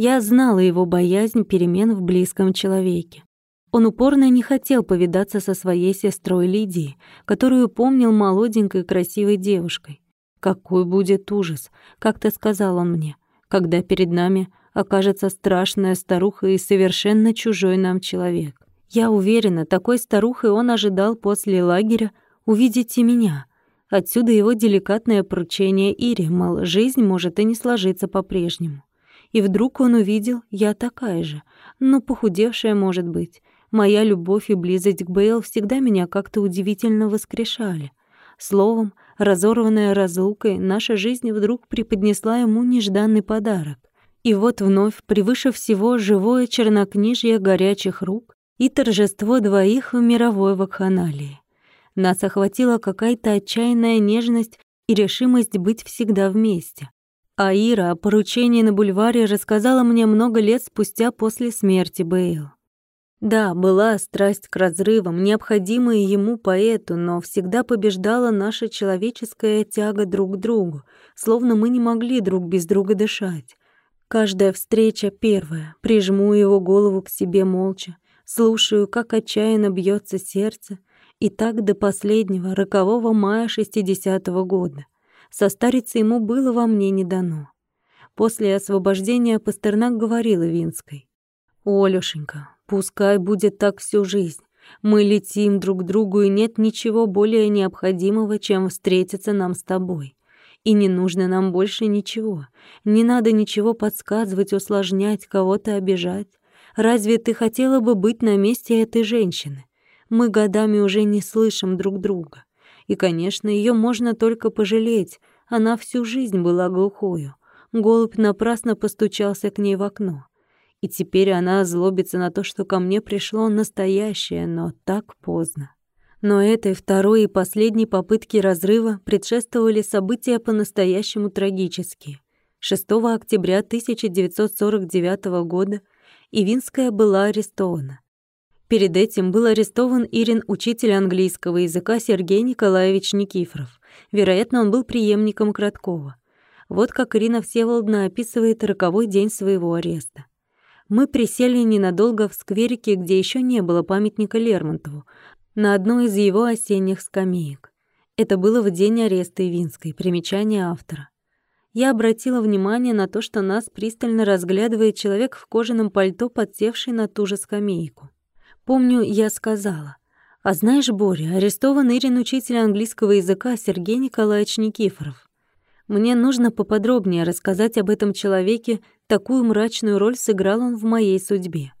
Я знала его боязнь перемен в близком человеке. Он упорно не хотел повидаться со своей сестрой Лидией, которую помнил молоденькой красивой девушкой. «Какой будет ужас!» — как-то сказал он мне, когда перед нами окажется страшная старуха и совершенно чужой нам человек. Я уверена, такой старухой он ожидал после лагеря увидеть меня. Отсюда его деликатное поручение Ире, мол, жизнь может и не сложиться по-прежнему. И вдруг он увидел, я такая же, но похудевшая, может быть. Моя любовь и близость к Бейл всегда меня как-то удивительно воскрешали. Словом, разорванная разлукой, наша жизнь вдруг преподнесла ему нежданный подарок. И вот вновь, превыше всего, живое чернокнижье горячих рук и торжество двоих в мировой вакханалии. Нас охватила какая-то отчаянная нежность и решимость быть всегда вместе. А Ира о поручении на бульваре рассказала мне много лет спустя после смерти Бейл. Да, была страсть к разрывам, необходимая ему поэту, но всегда побеждала наша человеческая тяга друг к другу, словно мы не могли друг без друга дышать. Каждая встреча первая, прижму его голову к себе молча, слушаю, как отчаянно бьется сердце, и так до последнего, рокового мая шестидесятого года. Состариться ему было во мне не дано. После освобождения Пастернак говорила Винской. «Олюшенька, Пускай будет так всю жизнь. Мы летим друг к другу, и нет ничего более необходимого, чем встретиться нам с тобой. И не нужно нам больше ничего. Не надо ничего подсказывать, усложнять, кого-то обижать. Разве ты хотела бы быть на месте этой женщины? Мы годами уже не слышим друг друга. И, конечно, ее можно только пожалеть. Она всю жизнь была глухою. Голубь напрасно постучался к ней в окно. И теперь она злобится на то, что ко мне пришло настоящее, но так поздно. Но этой второй и последней попытке разрыва предшествовали события по-настоящему трагические. 6 октября 1949 года Ивинская была арестована. Перед этим был арестован Ирин учитель английского языка Сергей Николаевич Никифоров. Вероятно, он был преемником Краткова. Вот как Ирина Всеволодна описывает роковой день своего ареста. Мы присели ненадолго в скверике, где еще не было памятника Лермонтову, на одной из его осенних скамеек. Это было в день ареста Ивинской, примечание автора. Я обратила внимание на то, что нас пристально разглядывает человек в кожаном пальто, подсевший на ту же скамейку. Помню, я сказала, «А знаешь, Боря, арестован Ирин учитель английского языка Сергей Николаевич Никифоров. Мне нужно поподробнее рассказать об этом человеке, такую мрачную роль сыграл он в моей судьбе.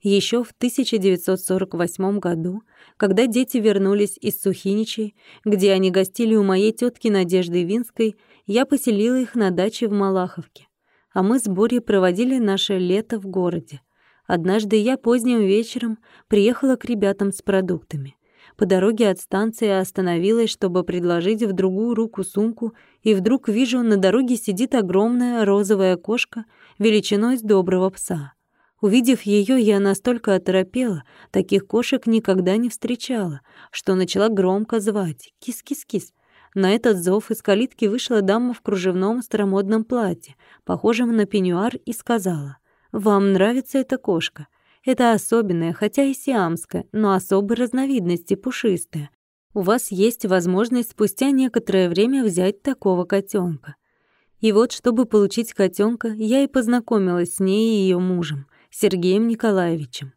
Еще в 1948 году, когда дети вернулись из Сухиничей, где они гостили у моей тетки Надежды Винской, я поселила их на даче в Малаховке. А мы с Борей проводили наше лето в городе. Однажды я поздним вечером приехала к ребятам с продуктами. По дороге от станции остановилась, чтобы предложить в другую руку сумку, и вдруг вижу, на дороге сидит огромная розовая кошка величиной с доброго пса. Увидев ее, я настолько оторопела, таких кошек никогда не встречала, что начала громко звать «Кис-кис-кис». На этот зов из калитки вышла дама в кружевном старомодном платье, похожем на пеньюар, и сказала «Вам нравится эта кошка?» Это особенная, хотя и сиамская, но особой разновидности, пушистая. У вас есть возможность спустя некоторое время взять такого котенка. И вот, чтобы получить котенка, я и познакомилась с ней и ее мужем, Сергеем Николаевичем.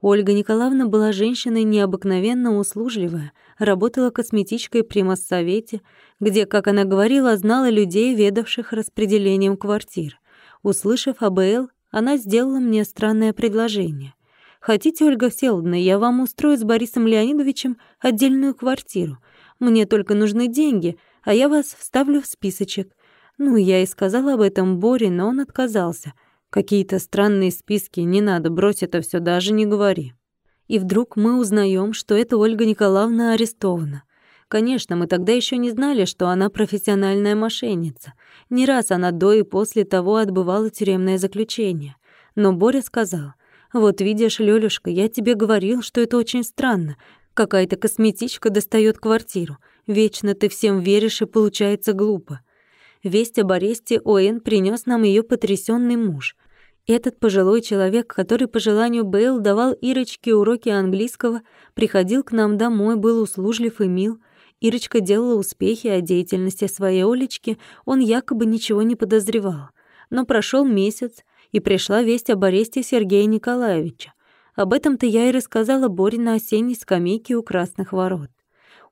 Ольга Николаевна была женщиной необыкновенно услужливая, работала косметичкой при Моссовете, где, как она говорила, знала людей, ведавших распределением квартир. Услышав об Эл, она сделала мне странное предложение. «Хотите, Ольга Всеволодовна, я вам устрою с Борисом Леонидовичем отдельную квартиру. Мне только нужны деньги, а я вас вставлю в списочек». Ну, я и сказала об этом Боре, но он отказался. Какие-то странные списки, не надо, брось это все, даже не говори. И вдруг мы узнаем, что эта Ольга Николаевна арестована. Конечно, мы тогда еще не знали, что она профессиональная мошенница. Не раз она до и после того отбывала тюремное заключение. Но Боря сказал, «Вот видишь, Лёлюшка, я тебе говорил, что это очень странно. Какая-то косметичка достает квартиру. Вечно ты всем веришь, и получается глупо». Весть об аресте Оэн принес нам ее потрясенный муж. Этот пожилой человек, который по желанию Бейл давал Ирочке уроки английского, приходил к нам домой, был услужлив и мил. Ирочка делала успехи о деятельности своей Олечки, он якобы ничего не подозревал. Но прошел месяц, и пришла весть об аресте Сергея Николаевича. Об этом-то я и рассказала Боре на осенней скамейке у Красных ворот.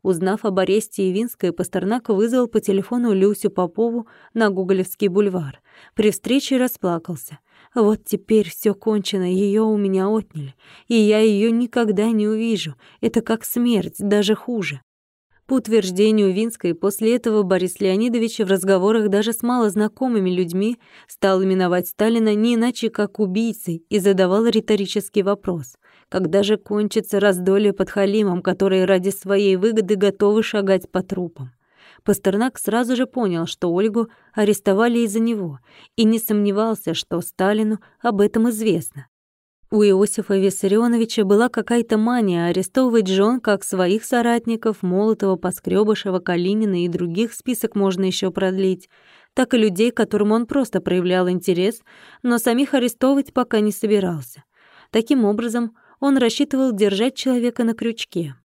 Узнав об аресте Явинской, Пастернак вызвал по телефону Люсю Попову на Гоголевский бульвар. При встрече расплакался. Вот теперь все кончено, ее у меня отняли, и я ее никогда не увижу. Это как смерть, даже хуже. По утверждению Винской, после этого Борис Леонидович в разговорах даже с малознакомыми людьми стал именовать Сталина не иначе как убийцей и задавал риторический вопрос. Когда же кончится раздолье под Халимом, которые ради своей выгоды готовы шагать по трупам? Пастернак сразу же понял, что Ольгу арестовали из-за него, и не сомневался, что Сталину об этом известно. У Иосифа Виссарионовича была какая-то мания арестовывать жен как своих соратников Молотова, Поскребышева, Калинина и других, список можно еще продлить, так и людей, которым он просто проявлял интерес, но самих арестовывать пока не собирался. Таким образом, он рассчитывал держать человека на крючке.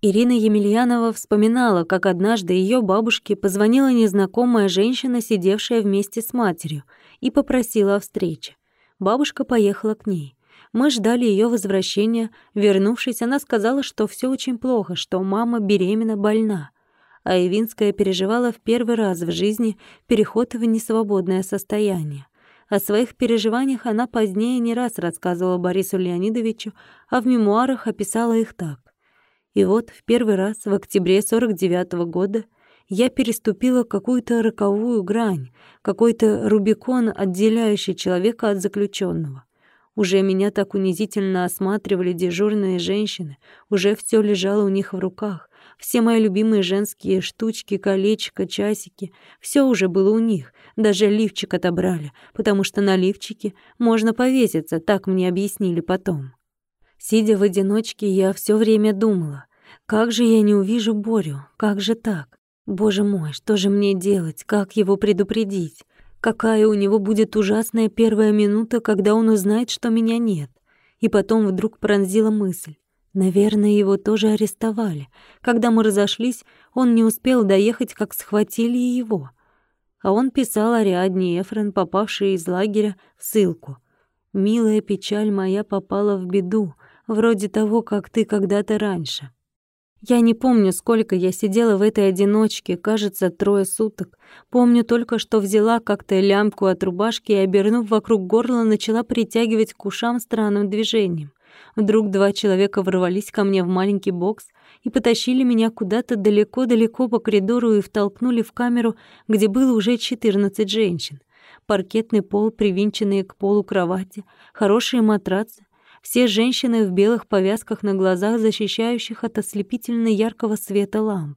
Ирина Емельянова вспоминала, как однажды ее бабушке позвонила незнакомая женщина, сидевшая вместе с матерью, и попросила о встрече. Бабушка поехала к ней. Мы ждали ее возвращения. Вернувшись, она сказала, что все очень плохо, что мама беременна, больна. А Ивинская переживала в первый раз в жизни переход в несвободное состояние. О своих переживаниях она позднее не раз рассказывала Борису Леонидовичу, а в мемуарах описала их так. И вот в первый раз в октябре 49 -го года я переступила какую-то роковую грань, какой-то рубикон, отделяющий человека от заключенного. Уже меня так унизительно осматривали дежурные женщины, уже все лежало у них в руках. Все мои любимые женские штучки, колечко, часики, все уже было у них. Даже лифчик отобрали, потому что на лифчике можно повеситься, так мне объяснили потом. Сидя в одиночке, я все время думала, как же я не увижу Борю, как же так? Боже мой, что же мне делать, как его предупредить? Какая у него будет ужасная первая минута, когда он узнает, что меня нет. И потом вдруг пронзила мысль. Наверное, его тоже арестовали. Когда мы разошлись, он не успел доехать, как схватили его. А он писал Ариадне Эфрен, попавшей из лагеря, в ссылку. «Милая печаль моя попала в беду, вроде того, как ты когда-то раньше». Я не помню, сколько я сидела в этой одиночке, кажется, трое суток. Помню только, что взяла как-то лямку от рубашки и, обернув вокруг горла, начала притягивать к ушам странным движением. Вдруг два человека ворвались ко мне в маленький бокс и потащили меня куда-то далеко-далеко по коридору и втолкнули в камеру, где было уже 14 женщин. Паркетный пол, привинченные к полу кровати, хорошие матрацы, все женщины в белых повязках на глазах, защищающих от ослепительно яркого света ламп.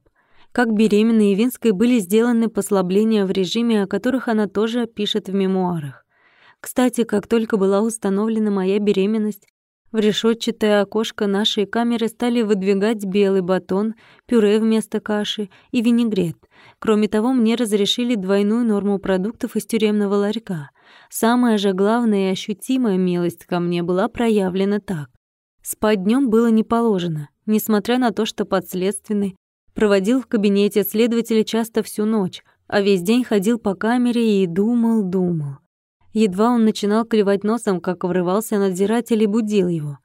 Как беременные Винской были сделаны послабления в режиме, о которых она тоже пишет в мемуарах. Кстати, как только была установлена моя беременность, в решетчатое окошко нашей камеры стали выдвигать белый батон, пюре вместо каши и винегрет. Кроме того, мне разрешили двойную норму продуктов из тюремного ларька — Самая же главная и ощутимая милость ко мне была проявлена так. Спать днем было не положено, несмотря на то, что подследственный проводил в кабинете следователя часто всю ночь, а весь день ходил по камере и думал, думал. Едва он начинал клевать носом, как врывался надзиратель и будил его.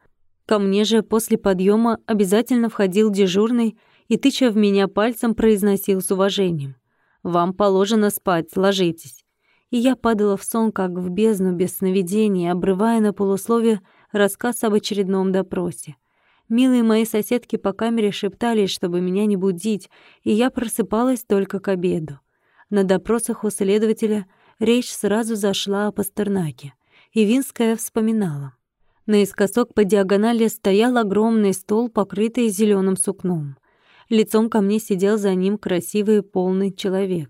Ко мне же после подъема обязательно входил дежурный и, тыча в меня пальцем, произносил с уважением. «Вам положено спать, ложитесь» и я падала в сон, как в бездну без сновидений, обрывая на полусловие рассказ об очередном допросе. Милые мои соседки по камере шептались, чтобы меня не будить, и я просыпалась только к обеду. На допросах у следователя речь сразу зашла о Пастернаке, и Винская вспоминала. Наискосок по диагонали стоял огромный стол, покрытый зеленым сукном. Лицом ко мне сидел за ним красивый полный человек.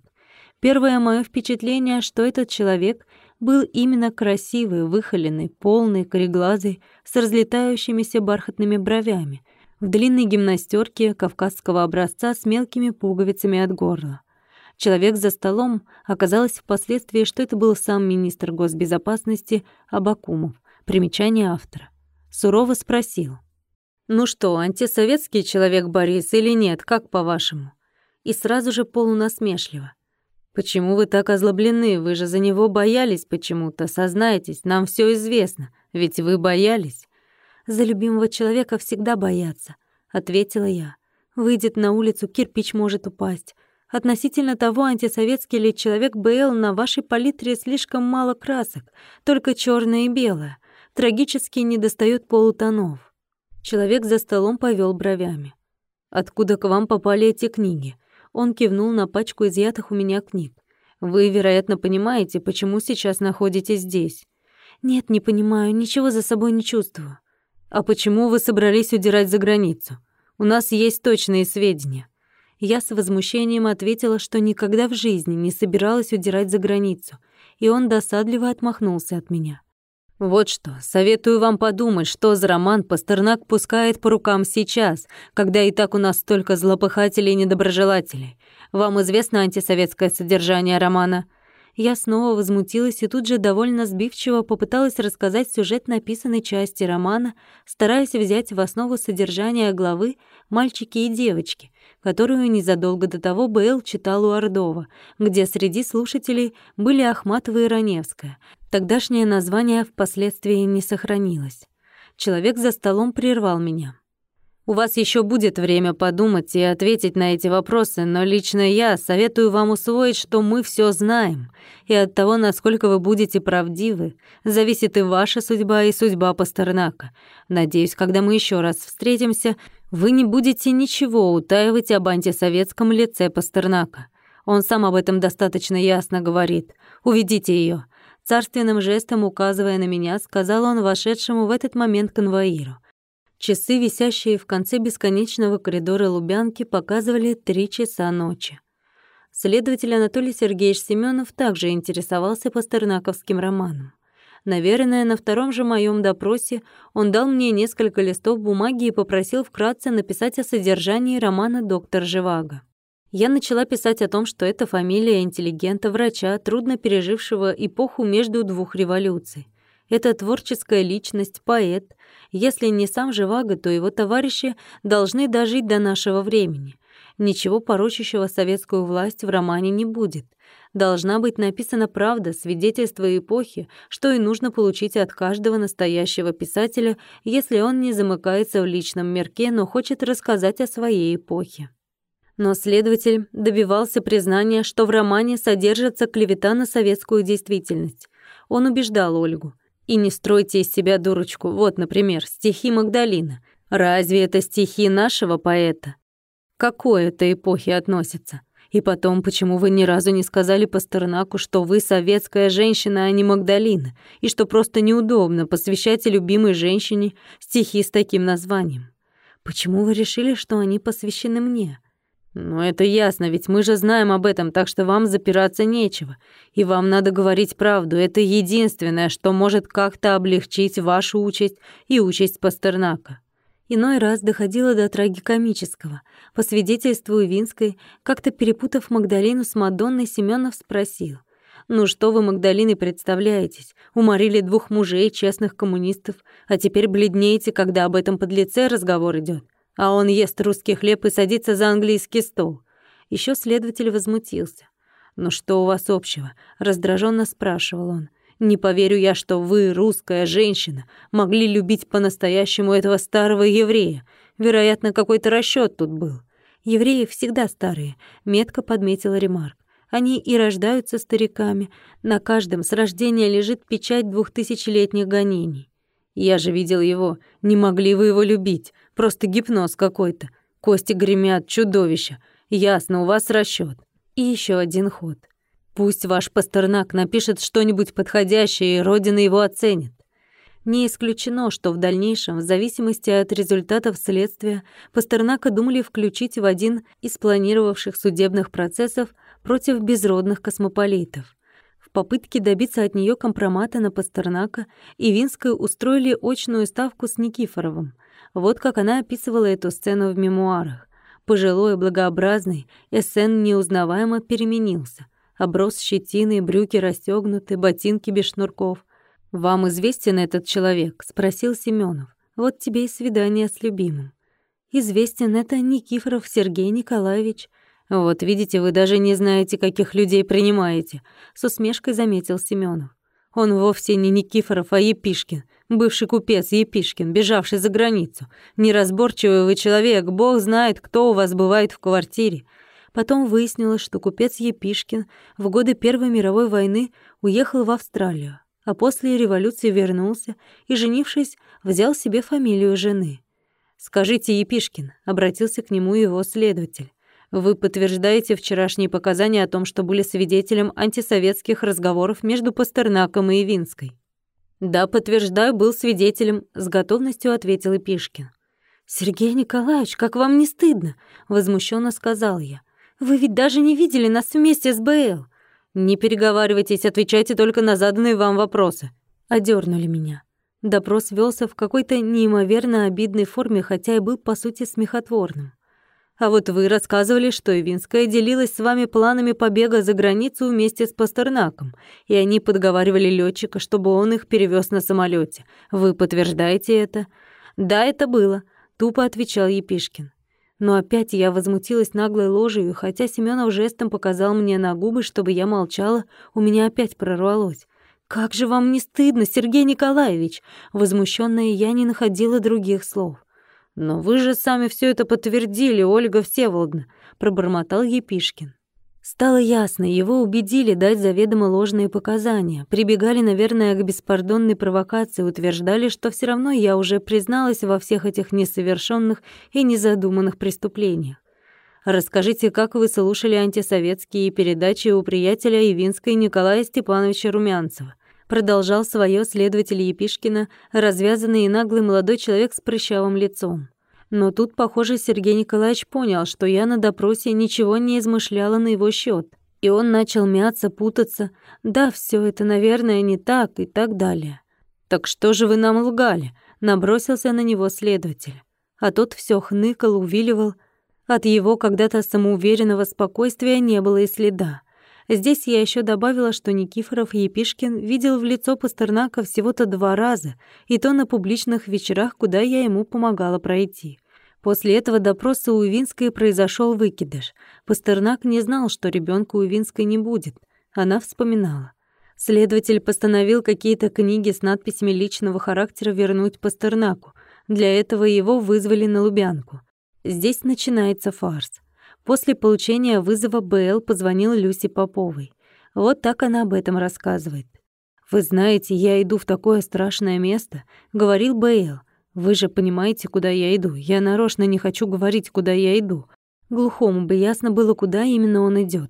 Первое мое впечатление, что этот человек был именно красивый, выхоленный, полный, кореглазый, с разлетающимися бархатными бровями, в длинной гимнастерке кавказского образца с мелкими пуговицами от горла. Человек за столом оказалось впоследствии, что это был сам министр госбезопасности Абакумов. Примечание автора. Сурово спросил. «Ну что, антисоветский человек Борис или нет, как по-вашему?» И сразу же полунасмешливо. «Почему вы так озлоблены? Вы же за него боялись почему-то. Сознайтесь, нам все известно. Ведь вы боялись». «За любимого человека всегда боятся», — ответила я. «Выйдет на улицу, кирпич может упасть. Относительно того, антисоветский ли человек БЛ, на вашей палитре слишком мало красок, только черное и белое. Трагически недостает полутонов. Человек за столом повел бровями. «Откуда к вам попали эти книги?» Он кивнул на пачку изъятых у меня книг. «Вы, вероятно, понимаете, почему сейчас находитесь здесь?» «Нет, не понимаю, ничего за собой не чувствую». «А почему вы собрались удирать за границу? У нас есть точные сведения. Я с возмущением ответила, что никогда в жизни не собиралась удирать за границу, и он досадливо отмахнулся от меня. «Вот что, советую вам подумать, что за роман Пастернак пускает по рукам сейчас, когда и так у нас столько злопыхателей и недоброжелателей. Вам известно антисоветское содержание романа?» Я снова возмутилась и тут же довольно сбивчиво попыталась рассказать сюжет написанной части романа, стараясь взять в основу содержание главы «Мальчики и девочки», которую незадолго до того Бейл читал у Ордова, где среди слушателей были Ахматова и Раневская. Тогдашнее название впоследствии не сохранилось. Человек за столом прервал меня. У вас еще будет время подумать и ответить на эти вопросы, но лично я советую вам усвоить, что мы все знаем, и от того, насколько вы будете правдивы, зависит и ваша судьба, и судьба Пастернака. Надеюсь, когда мы еще раз встретимся, вы не будете ничего утаивать об антисоветском лице Пастернака. Он сам об этом достаточно ясно говорит. Уведите ее. Царственным жестом указывая на меня, сказал он вошедшему в этот момент конвоиру. Часы, висящие в конце бесконечного коридора Лубянки, показывали три часа ночи. Следователь Анатолий Сергеевич Семенов также интересовался пастернаковским романом. Наверное, на втором же моем допросе он дал мне несколько листов бумаги и попросил вкратце написать о содержании романа «Доктор Живаго». Я начала писать о том, что это фамилия интеллигента-врача, трудно пережившего эпоху между двух революций. Это творческая личность, поэт. Если не сам Живаго, то его товарищи должны дожить до нашего времени. Ничего порочащего советскую власть в романе не будет. Должна быть написана правда, свидетельство эпохи, что и нужно получить от каждого настоящего писателя, если он не замыкается в личном мирке, но хочет рассказать о своей эпохе. Но следователь добивался признания, что в романе содержится клевета на советскую действительность. Он убеждал Ольгу — и не стройте из себя дурочку. Вот, например, стихи Магдалина. Разве это стихи нашего поэта? К какой это эпохе относятся? И потом, почему вы ни разу не сказали Пастернаку, что вы советская женщина, а не Магдалина, и что просто неудобно посвящать любимой женщине стихи с таким названием? Почему вы решили, что они посвящены мне? «Ну, это ясно, ведь мы же знаем об этом, так что вам запираться нечего. И вам надо говорить правду. Это единственное, что может как-то облегчить вашу участь и участь Пастернака». Иной раз доходило до трагикомического. По свидетельству Винской, как-то перепутав Магдалину с Мадонной, Семенов спросил. «Ну что вы, Магдалины, представляетесь? Уморили двух мужей, честных коммунистов, а теперь бледнеете, когда об этом подлеце разговор идет а он ест русский хлеб и садится за английский стол. Еще следователь возмутился. «Ну что у вас общего?» — раздраженно спрашивал он. «Не поверю я, что вы, русская женщина, могли любить по-настоящему этого старого еврея. Вероятно, какой-то расчет тут был». «Евреи всегда старые», — метко подметила Ремарк. «Они и рождаются стариками. На каждом с рождения лежит печать двухтысячелетних гонений». «Я же видел его. Не могли вы его любить. Просто гипноз какой-то. Кости гремят, чудовища. Ясно, у вас расчет. И еще один ход. Пусть ваш Пастернак напишет что-нибудь подходящее, и Родина его оценит. Не исключено, что в дальнейшем, в зависимости от результатов следствия, Пастернака думали включить в один из планировавших судебных процессов против безродных космополитов. В попытке добиться от нее компромата на Пастернака Ивинскую устроили очную ставку с Никифоровым — вот как она описывала эту сцену в мемуарах. Пожилой, благообразный, Эссен неузнаваемо переменился. Оброс щетиной, брюки расстёгнуты, ботинки без шнурков. «Вам известен этот человек?» — спросил Семёнов. «Вот тебе и свидание с любимым». «Известен это Никифоров Сергей Николаевич». «Вот видите, вы даже не знаете, каких людей принимаете», — с усмешкой заметил Семёнов. «Он вовсе не Никифоров, а Епишкин, бывший купец Епишкин, бежавший за границу. Неразборчивый вы человек, бог знает, кто у вас бывает в квартире». Потом выяснилось, что купец Епишкин в годы Первой мировой войны уехал в Австралию, а после революции вернулся и, женившись, взял себе фамилию жены. «Скажите, Епишкин», — обратился к нему его следователь, «вы подтверждаете вчерашние показания о том, что были свидетелем антисоветских разговоров между Пастернаком и Ивинской?» «Да, подтверждаю, был свидетелем», — с готовностью ответил Епишкин. «Сергей Николаевич, как вам не стыдно?» — возмущенно сказал я. «Вы ведь даже не видели нас вместе с БЛ». «Не переговаривайтесь, отвечайте только на заданные вам вопросы». Одернули меня. Допрос велся в какой-то неимоверно обидной форме, хотя и был, по сути, смехотворным. А вот вы рассказывали, что Ивинская делилась с вами планами побега за границу вместе с Пастернаком, и они подговаривали летчика, чтобы он их перевез на самолете. Вы подтверждаете это? Да, это было, тупо отвечал Епишкин. Но опять я возмутилась наглой ложью, хотя Семенов жестом показал мне на губы, чтобы я молчала, у меня опять прорвалось. «Как же вам не стыдно, Сергей Николаевич?» Возмущённая я не находила других слов. «Но вы же сами все это подтвердили, Ольга Всеволодна», — пробормотал Епишкин. Стало ясно, его убедили дать заведомо ложные показания, прибегали, наверное, к беспардонной провокации, утверждали, что все равно я уже призналась во всех этих несовершенных и незадуманных преступлениях. Расскажите, как вы слушали антисоветские передачи у приятеля Ивинской Николая Степановича Румянцева? Продолжал свое следователь Епишкина, развязанный и наглый молодой человек с прыщавым лицом. Но тут, похоже, Сергей Николаевич понял, что я на допросе ничего не измышляла на его счет, И он начал мяться, путаться. Да, все это, наверное, не так и так далее. «Так что же вы нам лгали?» — набросился на него следователь. А тот все хныкал, увиливал — от его когда-то самоуверенного спокойствия не было и следа. Здесь я еще добавила, что Никифоров Епишкин видел в лицо Пастернака всего-то два раза, и то на публичных вечерах, куда я ему помогала пройти. После этого допроса у Винской произошел выкидыш. Пастернак не знал, что ребенка у Винской не будет. Она вспоминала. Следователь постановил какие-то книги с надписями личного характера вернуть Пастернаку. Для этого его вызвали на Лубянку. Здесь начинается фарс. После получения вызова БЛ позвонил Люси Поповой. Вот так она об этом рассказывает. «Вы знаете, я иду в такое страшное место», — говорил БЛ. «Вы же понимаете, куда я иду. Я нарочно не хочу говорить, куда я иду. Глухому бы ясно было, куда именно он идет.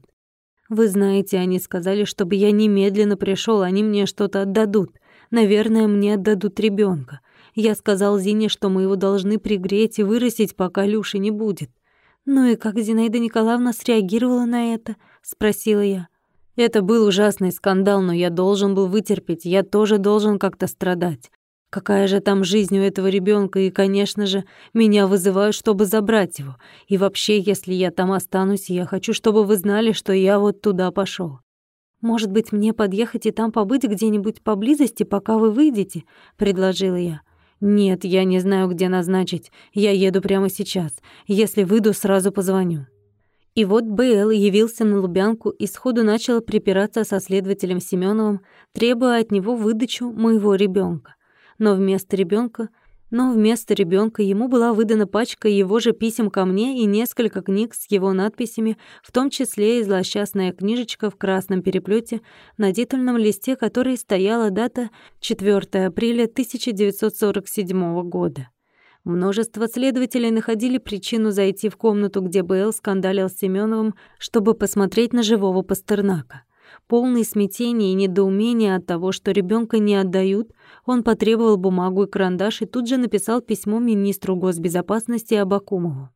Вы знаете, они сказали, чтобы я немедленно пришел, они мне что-то отдадут. Наверное, мне отдадут ребенка. Я сказал Зине, что мы его должны пригреть и вырастить, пока Люши не будет. «Ну и как Зинаида Николаевна среагировала на это?» — спросила я. Это был ужасный скандал, но я должен был вытерпеть, я тоже должен как-то страдать. Какая же там жизнь у этого ребенка, и, конечно же, меня вызывают, чтобы забрать его. И вообще, если я там останусь, я хочу, чтобы вы знали, что я вот туда пошел. Может быть, мне подъехать и там побыть где-нибудь поблизости, пока вы выйдете, предложила я. «Нет, я не знаю, где назначить. Я еду прямо сейчас. Если выйду, сразу позвоню». И вот Б.Л. явился на Лубянку и сходу начал припираться со следователем Семеновым, требуя от него выдачу моего ребенка. Но вместо ребенка но вместо ребенка ему была выдана пачка его же писем ко мне и несколько книг с его надписями, в том числе и злосчастная книжечка в красном переплете, на титульном листе которой стояла дата 4 апреля 1947 года. Множество следователей находили причину зайти в комнату, где Б.Л. скандалил с Семеновым, чтобы посмотреть на живого Пастернака. Полный смятения и недоумения от того, что ребенка не отдают, он потребовал бумагу и карандаш и тут же написал письмо министру госбезопасности Абакумову.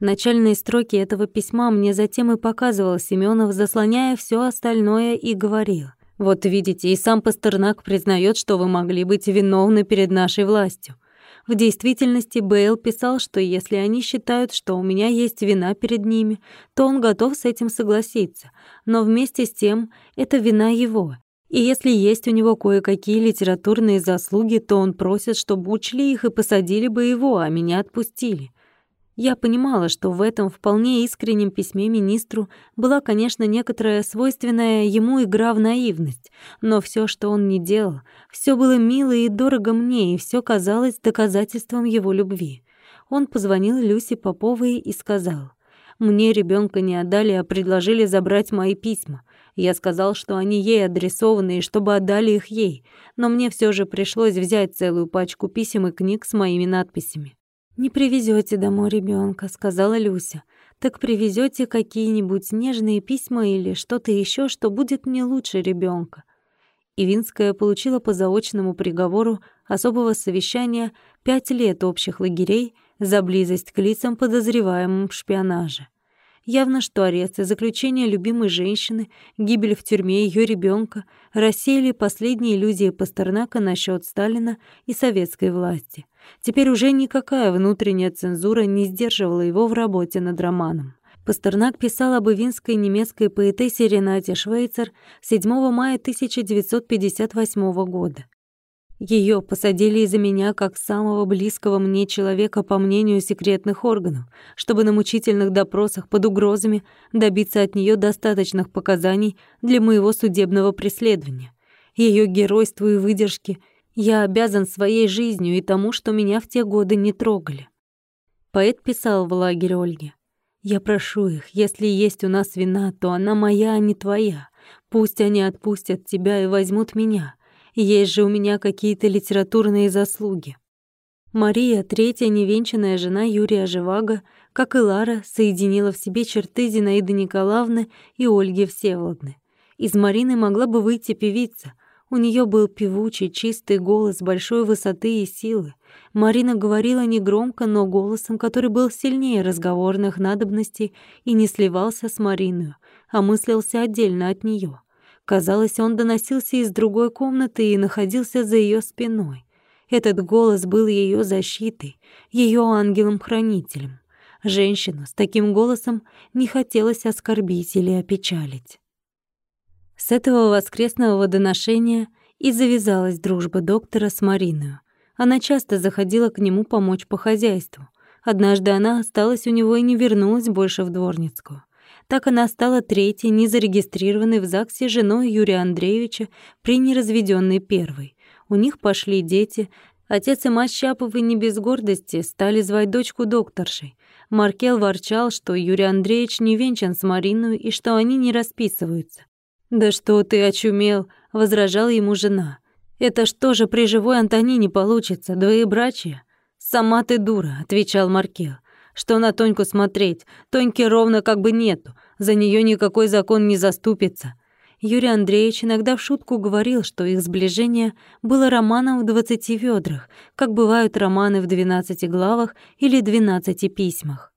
Начальные строки этого письма мне затем и показывал Семенов, заслоняя все остальное, и говорил. «Вот видите, и сам Пастернак признает, что вы могли быть виновны перед нашей властью. В действительности Бейл писал, что если они считают, что у меня есть вина перед ними, то он готов с этим согласиться, но вместе с тем это вина его. И если есть у него кое-какие литературные заслуги, то он просит, чтобы учли их и посадили бы его, а меня отпустили. Я понимала, что в этом вполне искреннем письме министру была, конечно, некоторая свойственная ему игра в наивность, но все, что он не делал, все было мило и дорого мне, и все казалось доказательством его любви. Он позвонил Люсе Поповой и сказал, «Мне ребенка не отдали, а предложили забрать мои письма. Я сказал, что они ей адресованы и чтобы отдали их ей, но мне все же пришлось взять целую пачку писем и книг с моими надписями. «Не привезете домой ребенка, сказала Люся. «Так привезете какие-нибудь нежные письма или что-то еще, что будет не лучше ребенка. Ивинская получила по заочному приговору особого совещания пять лет общих лагерей за близость к лицам, подозреваемым в шпионаже. Явно, что арест и заключение любимой женщины, гибель в тюрьме ее ребенка рассеяли последние иллюзии Пастернака насчет Сталина и советской власти. Теперь уже никакая внутренняя цензура не сдерживала его в работе над романом. Пастернак писал об ивинской немецкой поэтессе Ренате Швейцер 7 мая 1958 года. Ее посадили из-за меня как самого близкого мне человека по мнению секретных органов, чтобы на мучительных допросах под угрозами добиться от нее достаточных показаний для моего судебного преследования. Ее геройству и выдержке я обязан своей жизнью и тому, что меня в те годы не трогали. Поэт писал в лагере Ольге. «Я прошу их, если есть у нас вина, то она моя, а не твоя. Пусть они отпустят тебя и возьмут меня». Есть же у меня какие-то литературные заслуги. Мария, третья невенчанная жена Юрия Живаго, как и Лара, соединила в себе черты Зинаиды Николаевны и Ольги Всеволодны. Из Марины могла бы выйти певица. У нее был певучий, чистый голос большой высоты и силы. Марина говорила негромко, но голосом, который был сильнее разговорных надобностей и не сливался с Мариной, а мыслился отдельно от нее. Казалось, он доносился из другой комнаты и находился за ее спиной. Этот голос был ее защитой, ее ангелом-хранителем. Женщину с таким голосом не хотелось оскорбить или опечалить. С этого воскресного водоношения и завязалась дружба доктора с Мариной. Она часто заходила к нему помочь по хозяйству. Однажды она осталась у него и не вернулась больше в Дворницкую. Так она стала третьей, незарегистрированной в ЗАГСе женой Юрия Андреевича при неразведенной первой. У них пошли дети. Отец и мать Щаповы не без гордости стали звать дочку докторшей. Маркел ворчал, что Юрий Андреевич не венчан с Мариной и что они не расписываются. «Да что ты очумел!» — возражала ему жена. «Это что же при живой Антонине получится, двоебрачие?» «Сама ты дура», — отвечал Маркел. Что на Тоньку смотреть? Тоньки ровно как бы нету. За нее никакой закон не заступится. Юрий Андреевич иногда в шутку говорил, что их сближение было романом в двадцати ведрах, как бывают романы в двенадцати главах или двенадцати письмах.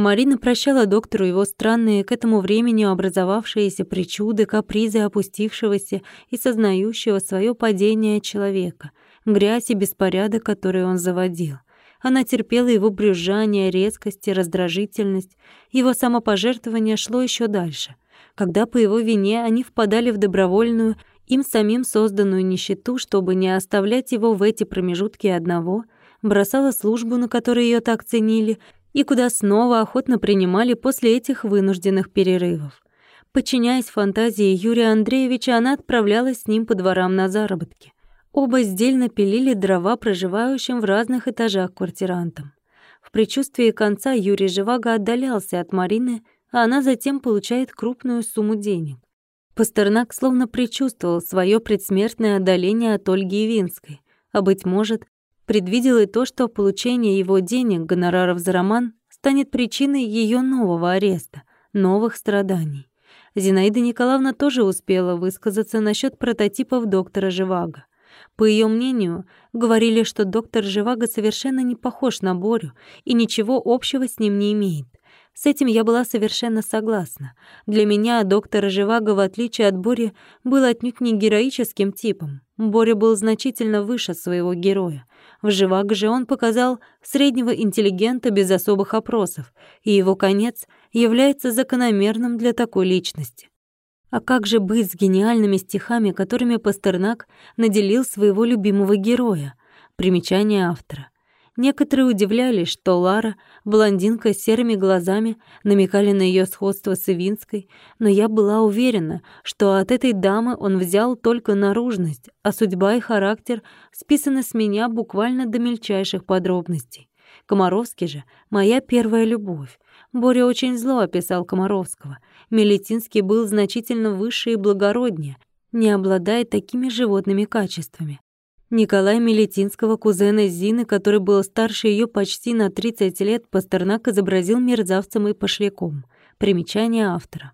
Марина прощала доктору его странные к этому времени образовавшиеся причуды, капризы опустившегося и сознающего свое падение человека, грязь и беспорядок, которые он заводил — она терпела его брюзжание, резкость и раздражительность. Его самопожертвование шло еще дальше. Когда по его вине они впадали в добровольную, им самим созданную нищету, чтобы не оставлять его в эти промежутки одного, бросала службу, на которой ее так ценили, и куда снова охотно принимали после этих вынужденных перерывов. Подчиняясь фантазии Юрия Андреевича, она отправлялась с ним по дворам на заработки. Оба сдельно пилили дрова проживающим в разных этажах квартирантам. В предчувствии конца Юрий Живаго отдалялся от Марины, а она затем получает крупную сумму денег. Пастернак словно предчувствовал свое предсмертное отдаление от Ольги Ивинской, а, быть может, предвидел и то, что получение его денег, гонораров за роман, станет причиной ее нового ареста, новых страданий. Зинаида Николаевна тоже успела высказаться насчет прототипов доктора Живаго. По ее мнению, говорили, что доктор Живаго совершенно не похож на Борю и ничего общего с ним не имеет. С этим я была совершенно согласна. Для меня доктор Живаго, в отличие от Бори, был отнюдь не героическим типом. Боря был значительно выше своего героя. В «Живаго» же он показал среднего интеллигента без особых опросов, и его конец является закономерным для такой личности. А как же быть с гениальными стихами, которыми Пастернак наделил своего любимого героя? Примечание автора. Некоторые удивлялись, что Лара, блондинка с серыми глазами, намекали на ее сходство с Ивинской, но я была уверена, что от этой дамы он взял только наружность, а судьба и характер списаны с меня буквально до мельчайших подробностей. Комаровский же — моя первая любовь. Боря очень зло описал Комаровского. Мелетинский был значительно выше и благороднее, не обладая такими животными качествами. Николая Мелетинского, кузена Зины, который был старше ее почти на 30 лет, Пастернак изобразил мерзавцем и пошляком. Примечание автора.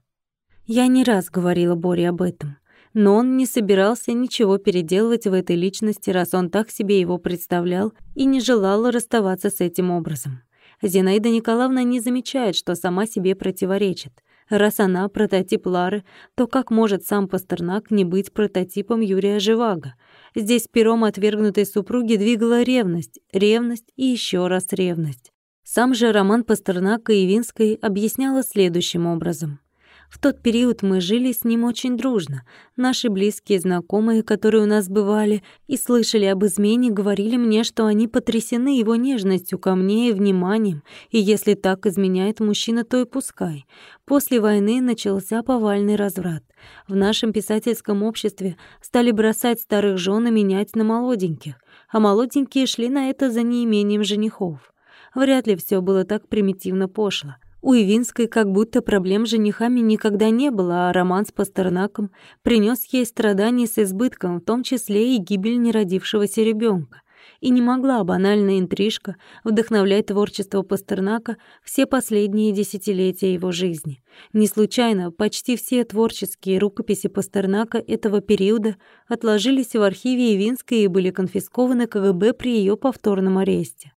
Я не раз говорила Боре об этом, но он не собирался ничего переделывать в этой личности, раз он так себе его представлял и не желал расставаться с этим образом. Зинаида Николаевна не замечает, что сама себе противоречит. Раз она прототип Лары, то как может сам Пастернак не быть прототипом Юрия Живаго — Здесь пером отвергнутой супруги двигала ревность, ревность и еще раз ревность. Сам же роман Пастернака и Винской объясняла следующим образом. В тот период мы жили с ним очень дружно. Наши близкие знакомые, которые у нас бывали и слышали об измене, говорили мне, что они потрясены его нежностью ко мне и вниманием, и если так изменяет мужчина, то и пускай. После войны начался повальный разврат. В нашем писательском обществе стали бросать старых жен и менять на молоденьких, а молоденькие шли на это за неимением женихов. Вряд ли все было так примитивно пошло. У Ивинской как будто проблем с женихами никогда не было, а роман с Пастернаком принес ей страдания с избытком, в том числе и гибель неродившегося ребенка. И не могла банальная интрижка вдохновлять творчество Пастернака все последние десятилетия его жизни. Не случайно почти все творческие рукописи Пастернака этого периода отложились в архиве Ивинской и были конфискованы КГБ при ее повторном аресте.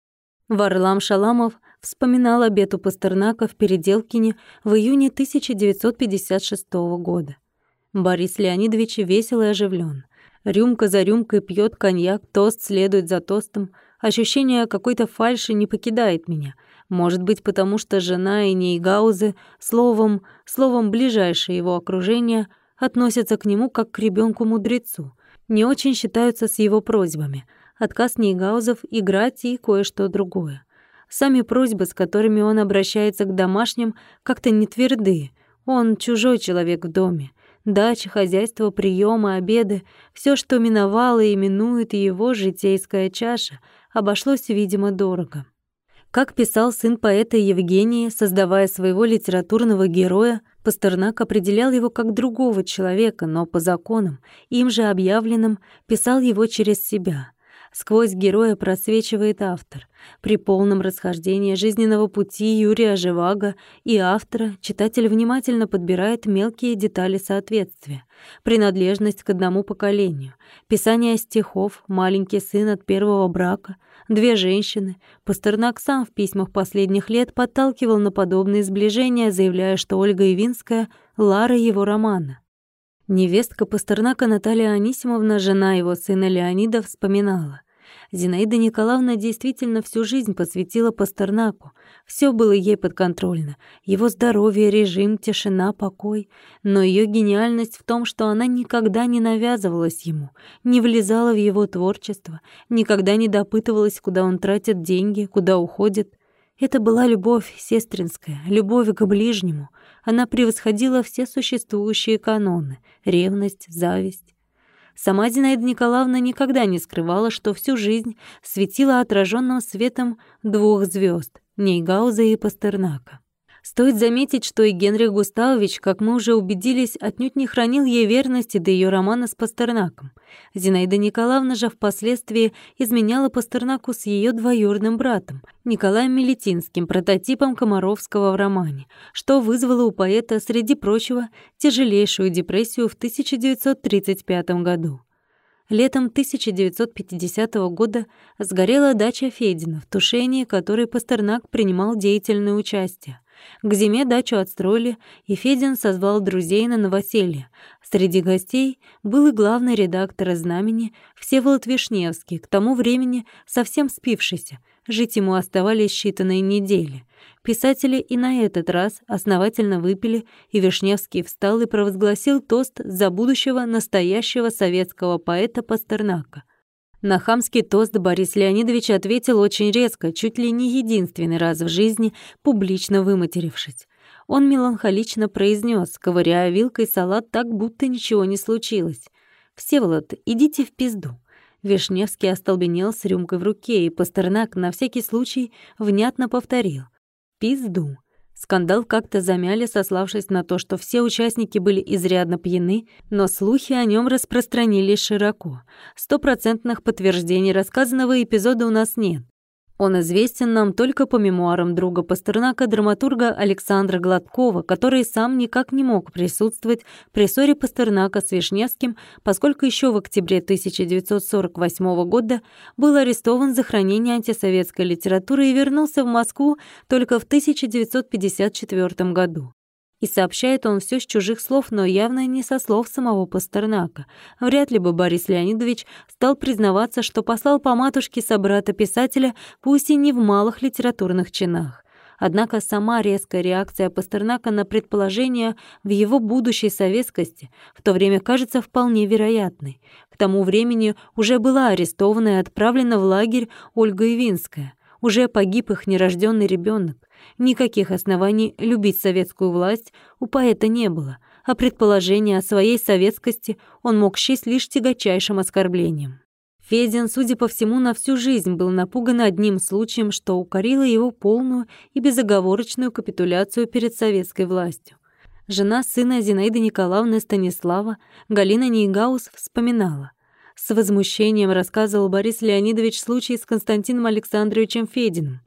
Варлам Шаламов вспоминал обед у Пастернака в Переделкине в июне 1956 года. Борис Леонидович весел и оживлен. Рюмка за рюмкой пьет коньяк, тост следует за тостом. Ощущение какой-то фальши не покидает меня. Может быть, потому что жена и Нейгаузы, словом, словом ближайшее его окружение, относятся к нему как к ребенку мудрецу не очень считаются с его просьбами. Отказ Нейгаузов играть и кое-что другое. Сами просьбы, с которыми он обращается к домашним, как-то не тверды. Он чужой человек в доме. Дача, хозяйство, приемы, обеды — все, что миновало и минует его житейская чаша, обошлось, видимо, дорого. Как писал сын поэта Евгения, создавая своего литературного героя, Пастернак определял его как другого человека, но по законам, им же объявленным, писал его через себя. Сквозь героя просвечивает автор. При полном расхождении жизненного пути Юрия Живаго и автора читатель внимательно подбирает мелкие детали соответствия. Принадлежность к одному поколению, писание стихов, маленький сын от первого брака, две женщины. Пастернак сам в письмах последних лет подталкивал на подобные сближения, заявляя, что Ольга Ивинская — Лара его романа. Невестка Пастернака Наталья Анисимовна, жена его сына Леонида, вспоминала. Зинаида Николаевна действительно всю жизнь посвятила Пастернаку. Все было ей подконтрольно. Его здоровье, режим, тишина, покой. Но ее гениальность в том, что она никогда не навязывалась ему, не влезала в его творчество, никогда не допытывалась, куда он тратит деньги, куда уходит. Это была любовь сестринская, любовь к ближнему. Она превосходила все существующие каноны — ревность, зависть. Сама Зинаида Николаевна никогда не скрывала, что всю жизнь светила отраженным светом двух звезд — Нейгауза и Пастернака. Стоит заметить, что и Генрих Густавович, как мы уже убедились, отнюдь не хранил ей верности до ее романа с Пастернаком. Зинаида Николаевна же впоследствии изменяла Пастернаку с ее двоюродным братом, Николаем Мелетинским, прототипом Комаровского в романе, что вызвало у поэта, среди прочего, тяжелейшую депрессию в 1935 году. Летом 1950 года сгорела дача Федина, в тушении которой Пастернак принимал деятельное участие. К зиме дачу отстроили, и Федин созвал друзей на новоселье. Среди гостей был и главный редактор «Знамени» Всеволод Вишневский, к тому времени совсем спившийся. Жить ему оставались считанные недели. Писатели и на этот раз основательно выпили, и Вишневский встал и провозгласил тост за будущего настоящего советского поэта Пастернака. На хамский тост Борис Леонидович ответил очень резко, чуть ли не единственный раз в жизни, публично выматерившись. Он меланхолично произнес, ковыряя вилкой салат так, будто ничего не случилось. «Всеволод, идите в пизду». Вишневский остолбенел с рюмкой в руке, и Пастернак на всякий случай внятно повторил пизду. Скандал как-то замяли, сославшись на то, что все участники были изрядно пьяны, но слухи о нем распространились широко. Стопроцентных подтверждений рассказанного эпизода у нас нет. Он известен нам только по мемуарам друга Пастернака, драматурга Александра Гладкова, который сам никак не мог присутствовать при ссоре Пастернака с Вишневским, поскольку еще в октябре 1948 года был арестован за хранение антисоветской литературы и вернулся в Москву только в 1954 году. И сообщает он все с чужих слов, но явно не со слов самого Пастернака. Вряд ли бы Борис Леонидович стал признаваться, что послал по матушке собрата-писателя, пусть и не в малых литературных чинах. Однако сама резкая реакция Пастернака на предположение в его будущей советскости в то время кажется вполне вероятной. К тому времени уже была арестована и отправлена в лагерь Ольга Ивинская. Уже погиб их нерожденный ребенок. Никаких оснований любить советскую власть у поэта не было, а предположение о своей советскости он мог счесть лишь тягочайшим оскорблением. Федин, судя по всему, на всю жизнь был напуган одним случаем, что укорило его полную и безоговорочную капитуляцию перед советской властью. Жена сына Зинаиды Николаевны Станислава, Галина Нейгаус, вспоминала. С возмущением рассказывал Борис Леонидович случай с Константином Александровичем Фединым.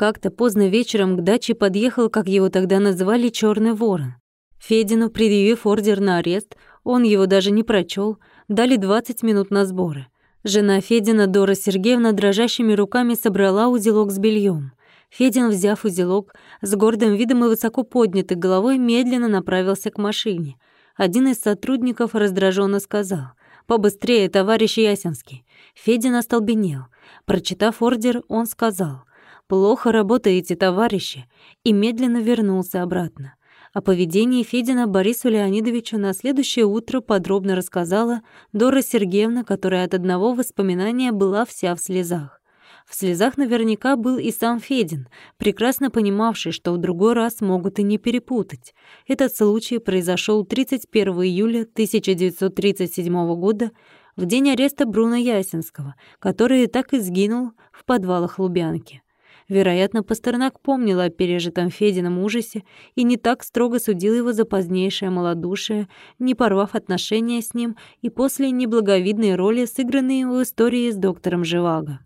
Как-то поздно вечером к даче подъехал, как его тогда называли, черный ворон. Федину, предъявив ордер на арест, он его даже не прочел, дали 20 минут на сборы. Жена Федина, Дора Сергеевна, дрожащими руками собрала узелок с бельем. Федин, взяв узелок, с гордым видом и высоко поднятой головой медленно направился к машине. Один из сотрудников раздраженно сказал «Побыстрее, товарищ Ясинский». Федин остолбенел. Прочитав ордер, он сказал «Плохо работаете, товарищи», и медленно вернулся обратно. О поведении Федина Борису Леонидовичу на следующее утро подробно рассказала Дора Сергеевна, которая от одного воспоминания была вся в слезах. В слезах наверняка был и сам Федин, прекрасно понимавший, что в другой раз могут и не перепутать. Этот случай произошел 31 июля 1937 года, в день ареста Бруна Ясинского, который так и сгинул в подвалах Лубянки. Вероятно, Пастернак помнил о пережитом Федином ужасе и не так строго судил его за позднейшее малодушие, не порвав отношения с ним и после неблаговидной роли, сыгранной в истории с доктором Живаго.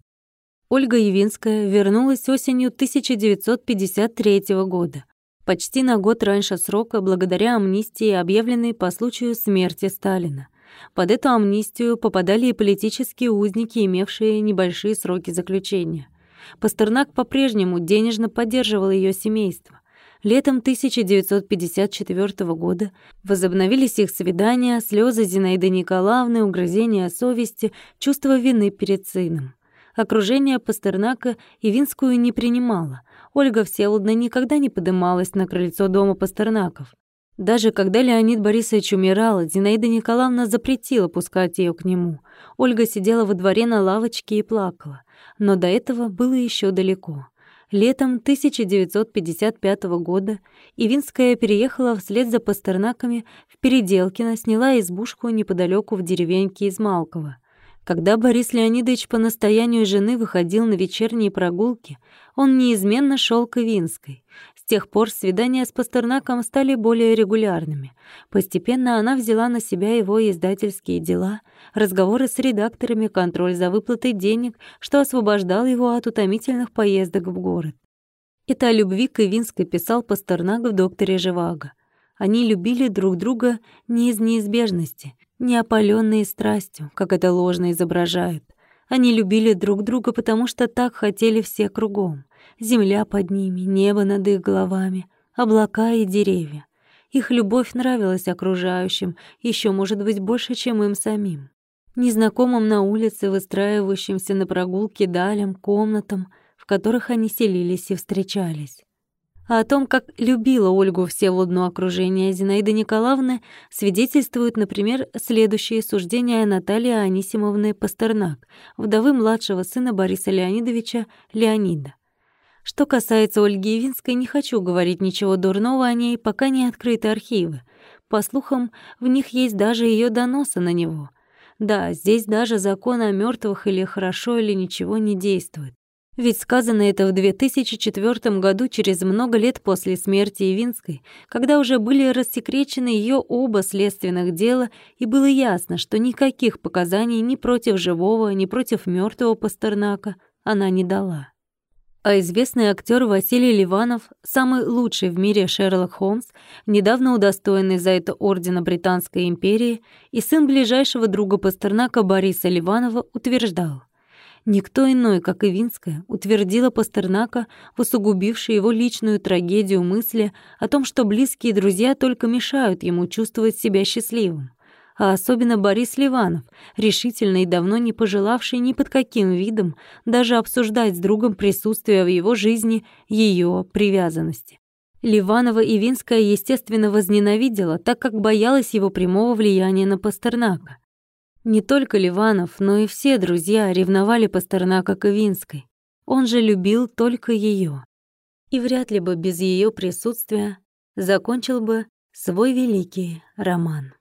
Ольга Явинская вернулась осенью 1953 года, почти на год раньше срока, благодаря амнистии, объявленной по случаю смерти Сталина. Под эту амнистию попадали и политические узники, имевшие небольшие сроки заключения. Пастернак по-прежнему денежно поддерживал ее семейство. Летом 1954 года возобновились их свидания, слезы Зинаиды Николаевны, угрызения совести, чувство вины перед сыном. Окружение Пастернака Ивинскую не принимало. Ольга Всеволодна никогда не подымалась на крыльцо дома Пастернаков. Даже когда Леонид Борисович умирал, Зинаида Николаевна запретила пускать ее к нему. Ольга сидела во дворе на лавочке и плакала но до этого было еще далеко. Летом 1955 года Ивинская переехала вслед за Пастернаками в Переделкино, сняла избушку неподалеку в деревеньке Измалково. Когда Борис Леонидович по настоянию жены выходил на вечерние прогулки, он неизменно шел к Ивинской. С тех пор свидания с Пастернаком стали более регулярными. Постепенно она взяла на себя его издательские дела, разговоры с редакторами, контроль за выплатой денег, что освобождал его от утомительных поездок в город. Это о любви к Ивинской писал Пастернак в «Докторе Живаго». Они любили друг друга не из неизбежности, не опалённые страстью, как это ложно изображают. Они любили друг друга, потому что так хотели все кругом земля под ними, небо над их головами, облака и деревья. Их любовь нравилась окружающим, еще, может быть, больше, чем им самим. Незнакомым на улице, выстраивающимся на прогулке далям, комнатам, в которых они селились и встречались. А о том, как любила Ольгу Всеволодну окружение Зинаиды Николаевны, свидетельствуют, например, следующие суждения Натальи Анисимовны Пастернак, вдовы младшего сына Бориса Леонидовича Леонида. Что касается Ольги Ивинской, не хочу говорить ничего дурного о ней, пока не открыты архивы. По слухам, в них есть даже ее доносы на него. Да, здесь даже закон о мертвых или хорошо, или ничего не действует. Ведь сказано это в 2004 году, через много лет после смерти Ивинской, когда уже были рассекречены ее оба следственных дела, и было ясно, что никаких показаний ни против живого, ни против мертвого Пастернака она не дала. А известный актер Василий Ливанов, самый лучший в мире Шерлок Холмс, недавно удостоенный за это ордена Британской империи, и сын ближайшего друга Пастернака Бориса Ливанова утверждал — Никто иной, как Ивинская, утвердила Пастернака в усугубившей его личную трагедию мысли о том, что близкие друзья только мешают ему чувствовать себя счастливым. А особенно Борис Ливанов, решительно и давно не пожелавший ни под каким видом даже обсуждать с другом присутствие в его жизни ее привязанности. Ливанова Ивинская, естественно, возненавидела, так как боялась его прямого влияния на Пастернака. Не только Ливанов, но и все друзья ревновали Пастернака к Ивинской. Он же любил только ее. И вряд ли бы без ее присутствия закончил бы свой великий роман.